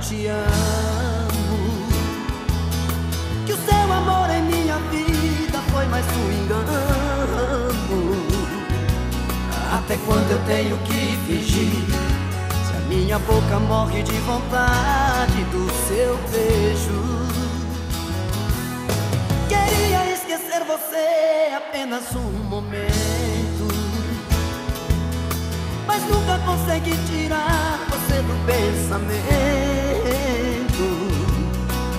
te amo. Que o seu amor em minha vida foi mais um engano. Até quando eu tenho que fingir? Se a minha boca morre de vontade do seu beijo. Queria esquecer você apenas um momento. Mas nunca consegui tirar você do pensamento.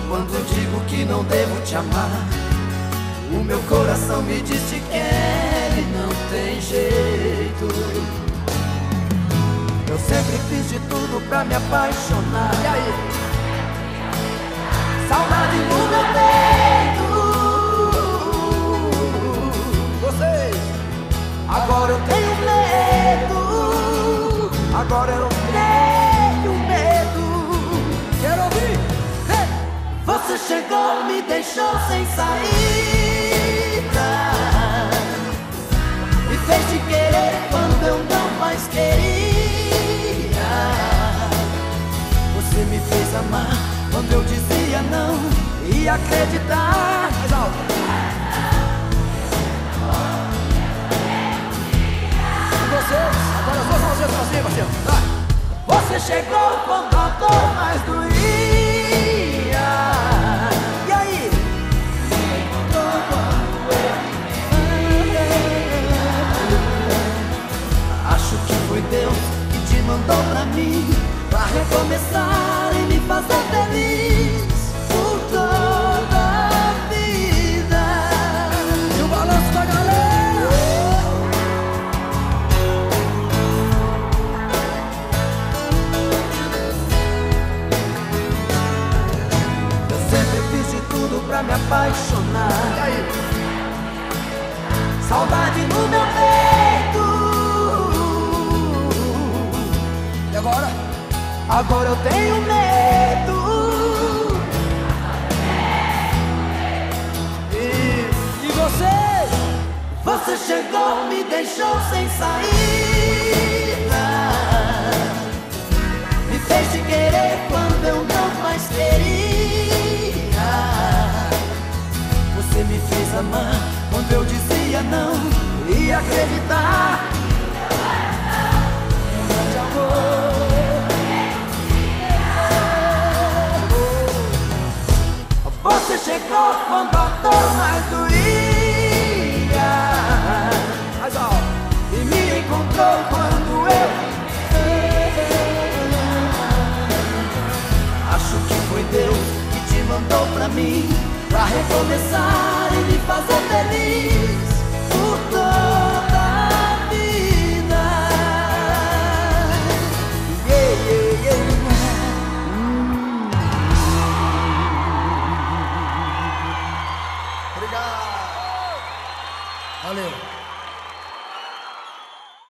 Quando digo que não devo te amar, o meu coração me diz que quer e não tem jeito. Eu sempre fiz de tudo pra me apaixonar. E aí? Saudade no meu peito. Vocês, agora eu tenho medo. Agora eu Você chegou, me deixou sem saída. Me fez te querer quando eu não mais queria. Você me fez amar quando eu dizia não e acreditar. Vocês, agora cima, parceiro. Vai. Você chegou quando a dor mais mandou pra mim Pra recomeçar e me fazer feliz Por toda a vida. E o balanço da galera. Eu sempre fiz de tudo pra me apaixonar Agora eu tenho medo E, e você? Você chegou, me deixou sem saída Me fez te querer quando eu não mais queria Você me fez amar quando eu dizia não e acreditar. Deus que te mandou pra mim Pra recomeçar e me fazer feliz 六。